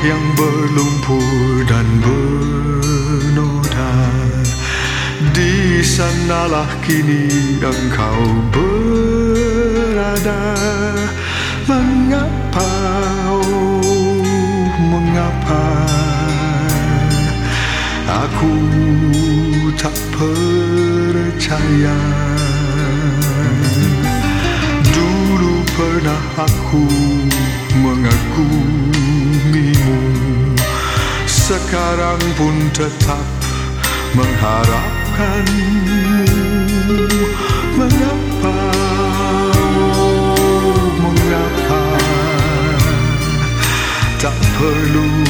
yang berlumpur dan bernoda. Di sanalah kini engkau berada. Mengapa, oh mengapa? Aku tak percaya. Dulu pernah aku Sekarang pun tetap mengharapkanmu. Mengapa, mengapa Tak perlu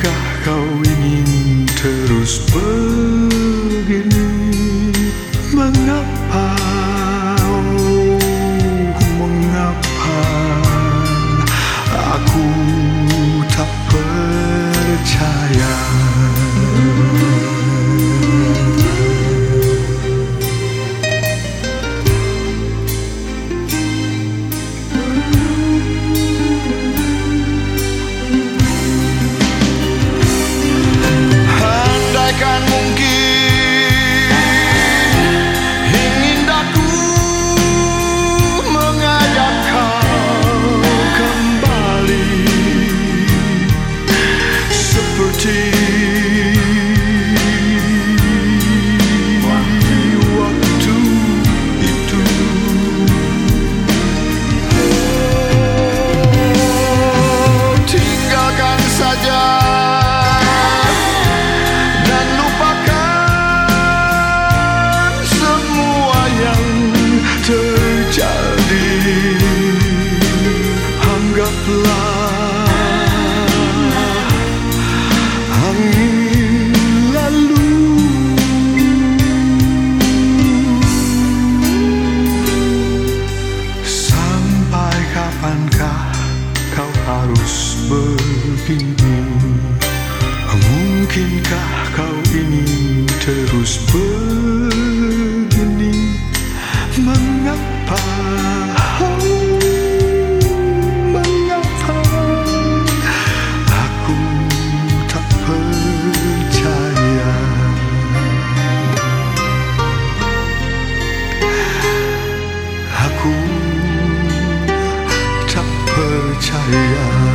Mungkinkah kau ingin terus begini? Mengapa, oh mengapa Aku tak percaya begini? Mungkinkah kau ingin terus begini? Mengapa? Mengapa aku tak percaya? Aku tak percaya.